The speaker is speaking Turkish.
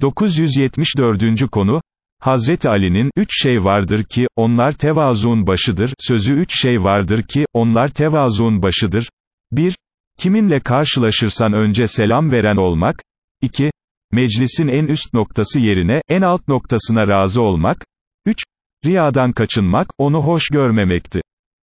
974. konu, Hazreti Ali'nin, üç şey vardır ki, onlar tevazuun başıdır, sözü üç şey vardır ki, onlar tevazuun başıdır. 1. Kiminle karşılaşırsan önce selam veren olmak. 2. Meclisin en üst noktası yerine, en alt noktasına razı olmak. 3. Riyadan kaçınmak, onu hoş görmemekti.